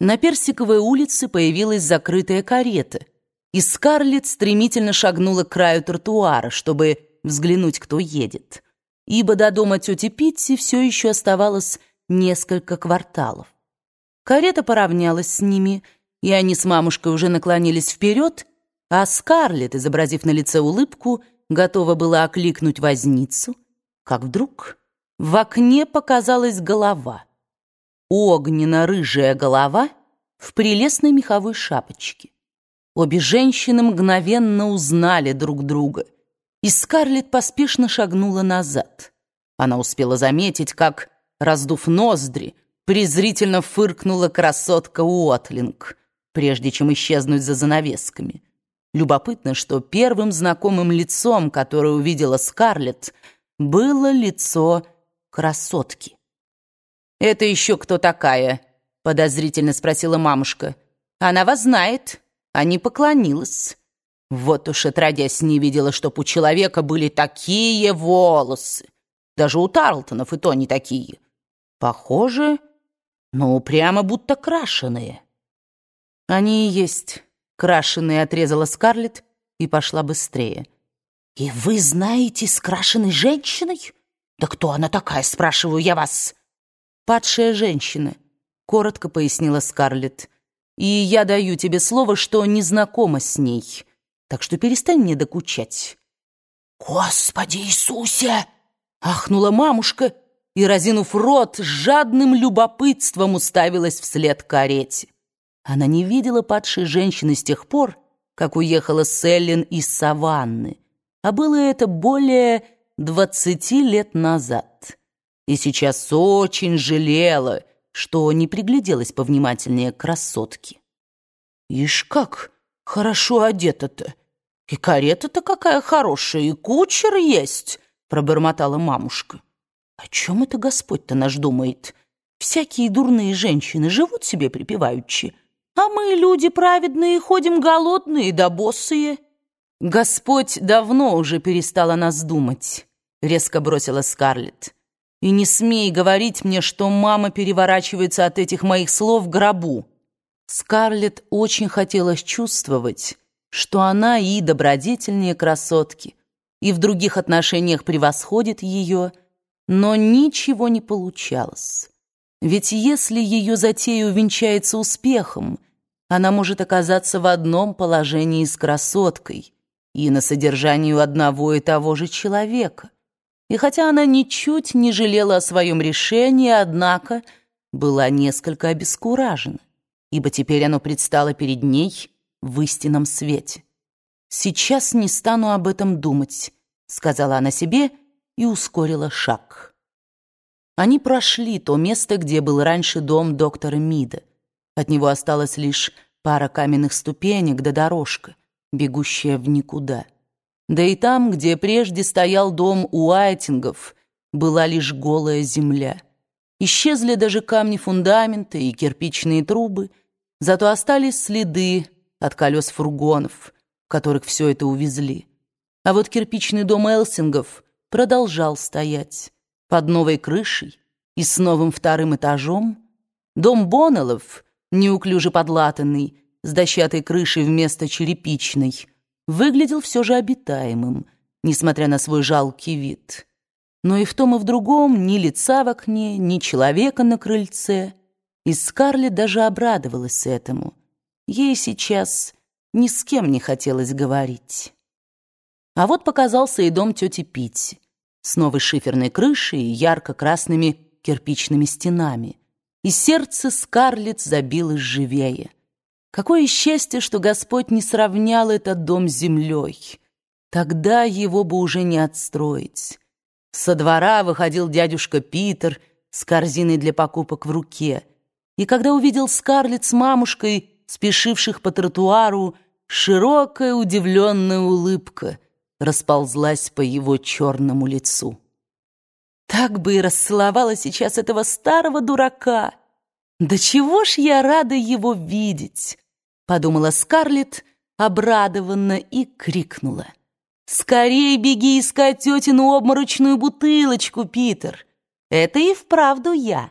На Персиковой улице появилась закрытая карета, и Скарлетт стремительно шагнула к краю тротуара, чтобы взглянуть, кто едет, ибо до дома тети Питти все еще оставалось несколько кварталов. Карета поравнялась с ними, и они с мамушкой уже наклонились вперед, а Скарлетт, изобразив на лице улыбку, готова была окликнуть возницу, как вдруг в окне показалась голова — огненно-рыжая голова в прелестной меховой шапочке. Обе женщины мгновенно узнали друг друга, и Скарлетт поспешно шагнула назад. Она успела заметить, как, раздув ноздри, презрительно фыркнула красотка Уотлинг, прежде чем исчезнуть за занавесками. Любопытно, что первым знакомым лицом, которое увидела Скарлетт, было лицо красотки. «Это еще кто такая?» — подозрительно спросила мамушка. «Она вас знает, а не поклонилась». Вот уж отродясь не видела, чтоб у человека были такие волосы. Даже у Тарлтонов и то не такие. Похоже, ну, прямо будто крашеные. Они и есть крашеные, отрезала Скарлетт и пошла быстрее. «И вы знаете с крашеной женщиной? Да кто она такая, спрашиваю я вас?» «Падшая женщина», — коротко пояснила Скарлетт. «И я даю тебе слово, что не знакома с ней, так что перестань мне докучать». «Господи Иисусе!» — ахнула мамушка и, разинув рот, с жадным любопытством уставилась вслед карете. Она не видела падшей женщины с тех пор, как уехала Селлин из Саванны, а было это более двадцати лет назад и сейчас очень жалела, что не пригляделась повнимательнее к красотке. «Ишь как хорошо одета-то! И карета-то какая хорошая, и кучер есть!» — пробормотала мамушка. «О чем это Господь-то наш думает? Всякие дурные женщины живут себе припеваючи, а мы, люди праведные, ходим голодные да босые». «Господь давно уже перестал о нас думать», — резко бросила Скарлетт. И не смей говорить мне, что мама переворачивается от этих моих слов в гробу. Скарлетт очень хотелось чувствовать, что она и добродетельнее красотки, и в других отношениях превосходит ее, но ничего не получалось. Ведь если ее затея увенчается успехом, она может оказаться в одном положении с красоткой и на содержании одного и того же человека — и хотя она ничуть не жалела о своем решении, однако была несколько обескуражена, ибо теперь оно предстало перед ней в истинном свете. «Сейчас не стану об этом думать», — сказала она себе и ускорила шаг. Они прошли то место, где был раньше дом доктора Мида. От него осталась лишь пара каменных ступенек да дорожка, бегущая в никуда. Да и там, где прежде стоял дом Уайтингов, была лишь голая земля. Исчезли даже камни фундамента и кирпичные трубы, зато остались следы от колес фургонов, которых все это увезли. А вот кирпичный дом Элсингов продолжал стоять под новой крышей и с новым вторым этажом. Дом Боннеллов, неуклюже подлатанный, с дощатой крышей вместо черепичной, выглядел все же обитаемым, несмотря на свой жалкий вид. Но и в том, и в другом ни лица в окне, ни человека на крыльце. И Скарлетт даже обрадовалась этому. Ей сейчас ни с кем не хотелось говорить. А вот показался и дом тети Питти с новой шиферной крышей и ярко-красными кирпичными стенами. И сердце Скарлетт забилось живее. Какое счастье, что Господь не сравнял этот дом с землей. Тогда его бы уже не отстроить. Со двора выходил дядюшка Питер с корзиной для покупок в руке. И когда увидел Скарлетт с мамушкой, спешивших по тротуару, широкая удивленная улыбка расползлась по его черному лицу. Так бы и расцеловала сейчас этого старого дурака. Да чего ж я рада его видеть! подумала Скарлетт обрадованно и крикнула. «Скорей беги искать тетину обморочную бутылочку, Питер! Это и вправду я!»